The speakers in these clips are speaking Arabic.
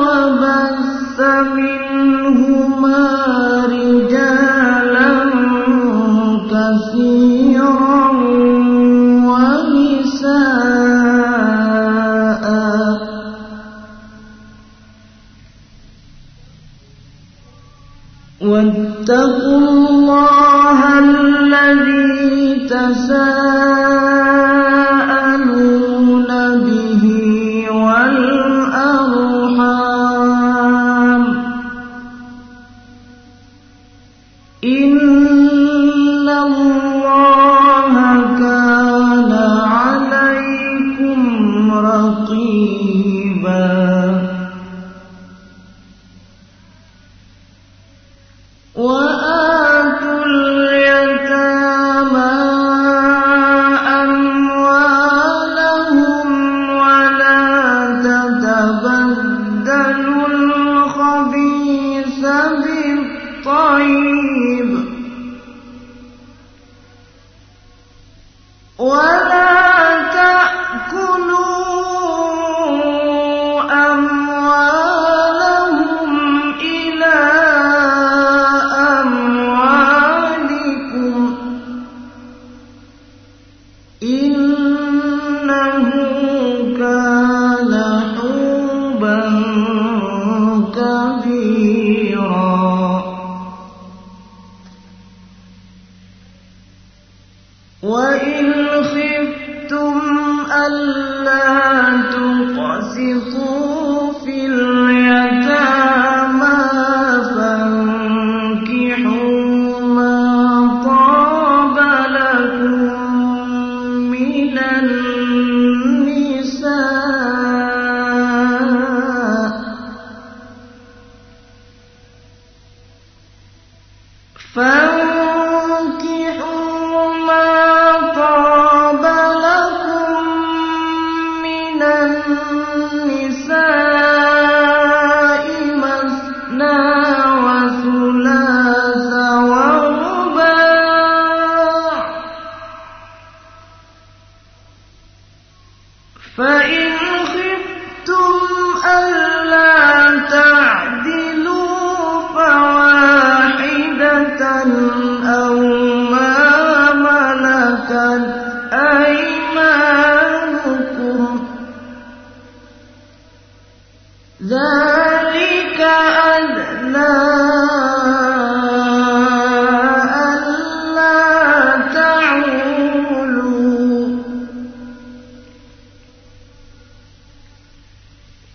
وبث منهما بالطيب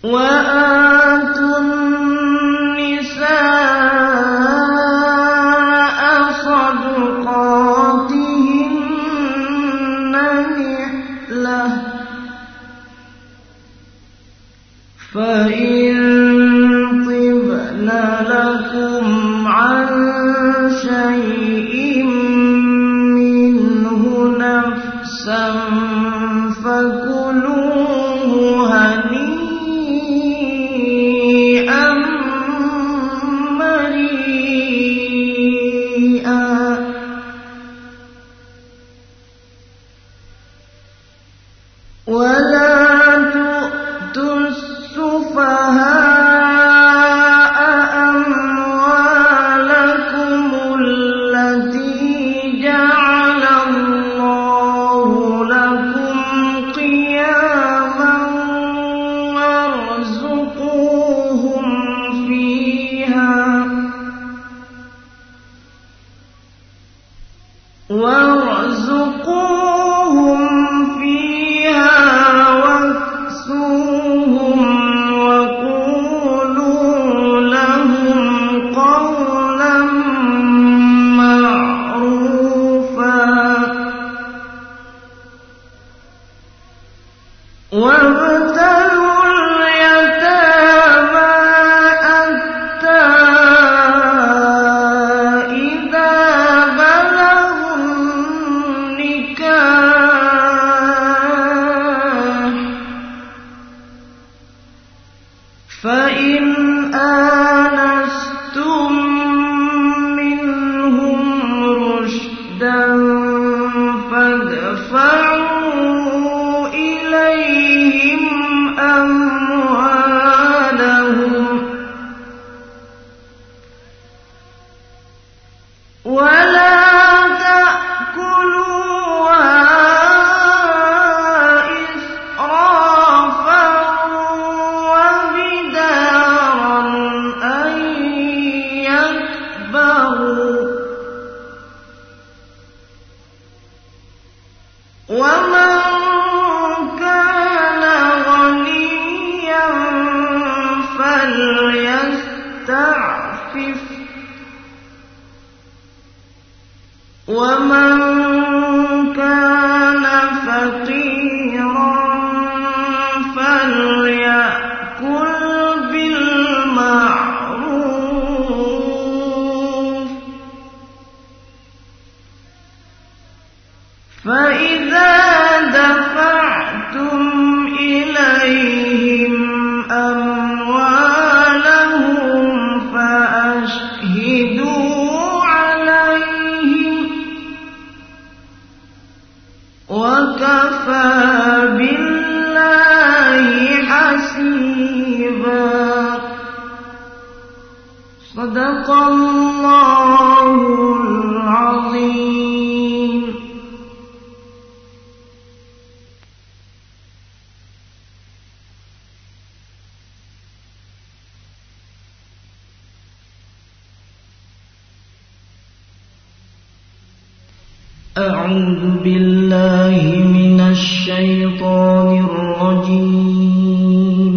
وآتوا أعوذ بالله من الشيطان الرجيم.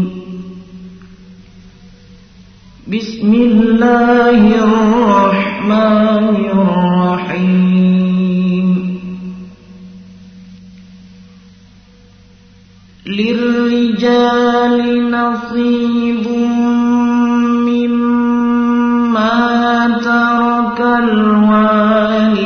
بسم الله الرحمن الرحيم. للرجال نصيب مما ترك الوالدان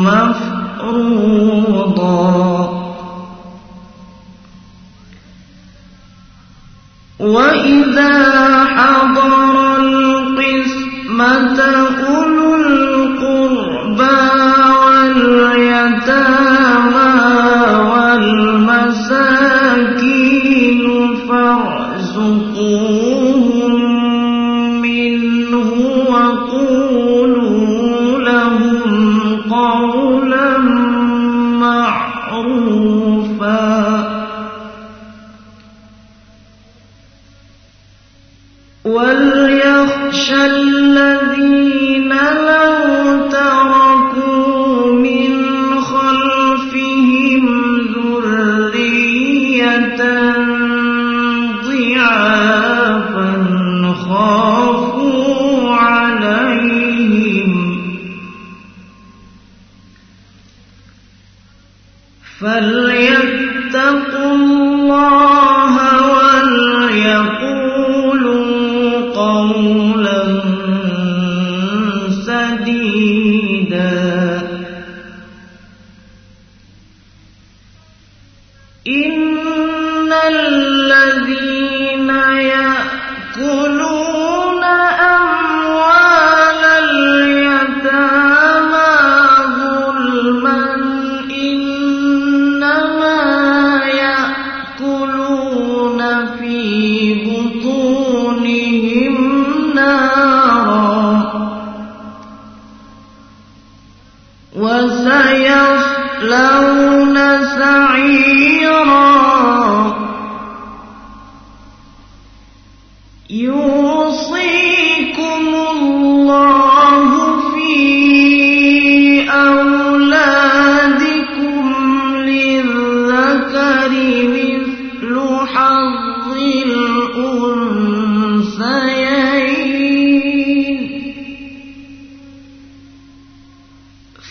مفروضا. وإذا سديدا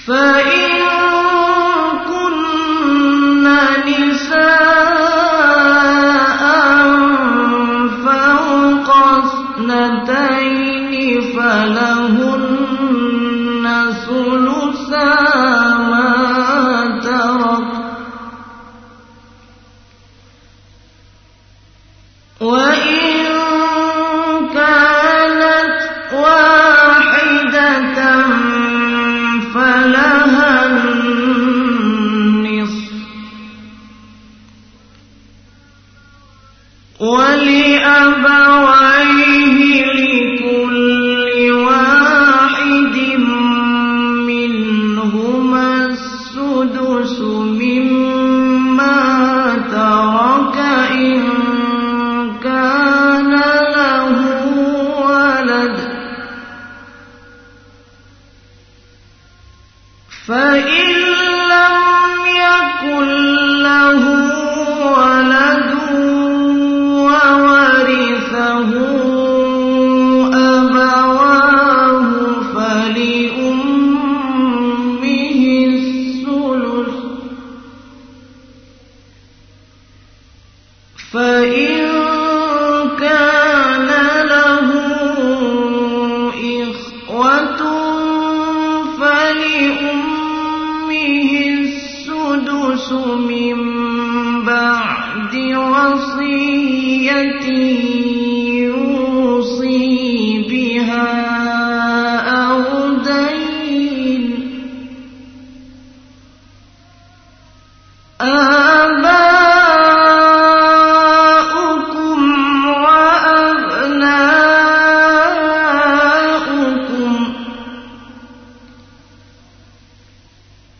فإن فإن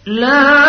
لا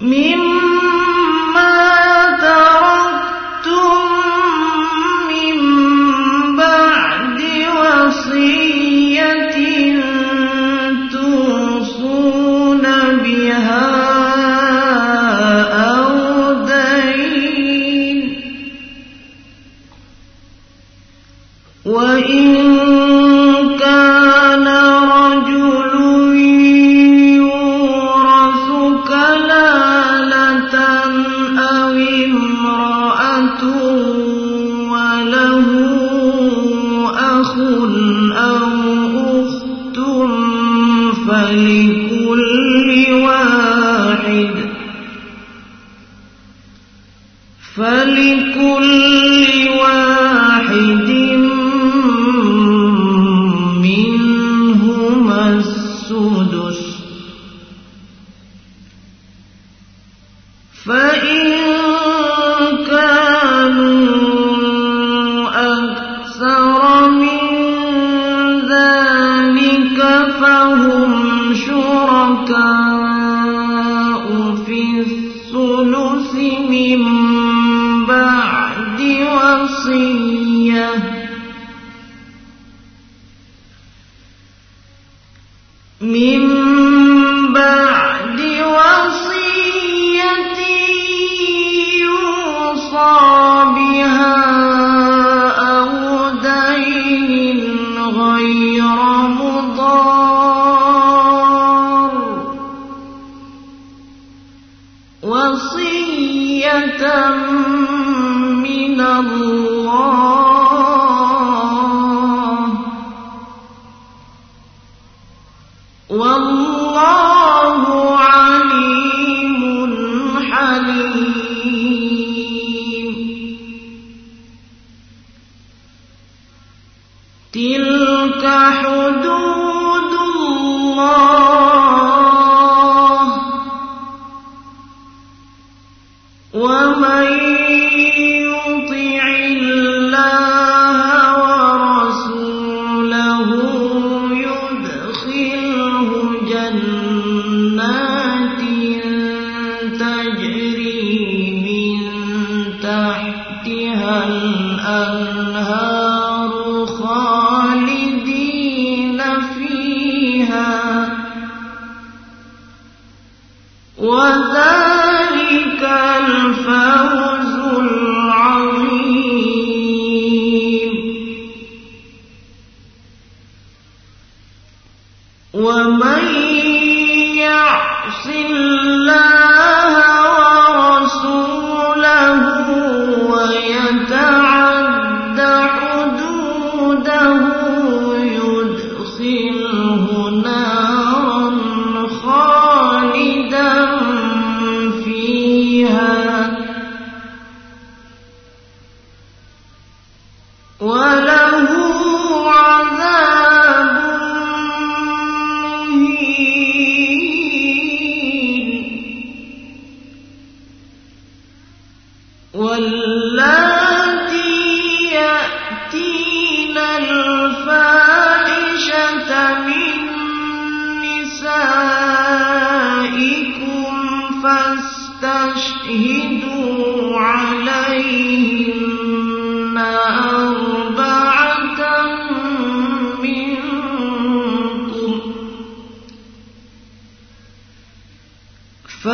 مما فإن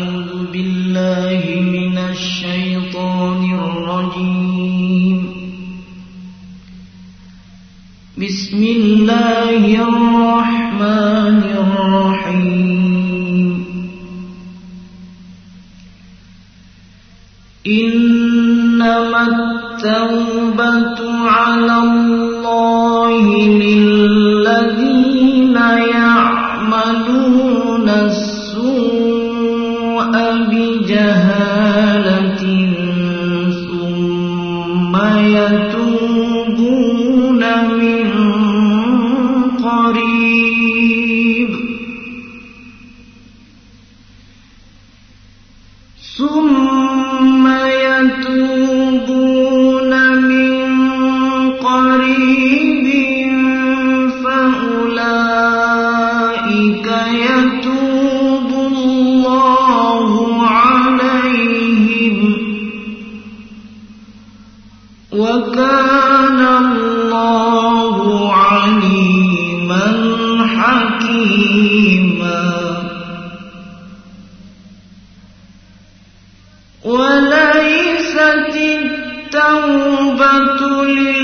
أعوذ بالله من الشيطان الرجيم. بسم الله الرحمن الرحيم. إنما التوبة على الله التوبة لله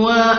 وَا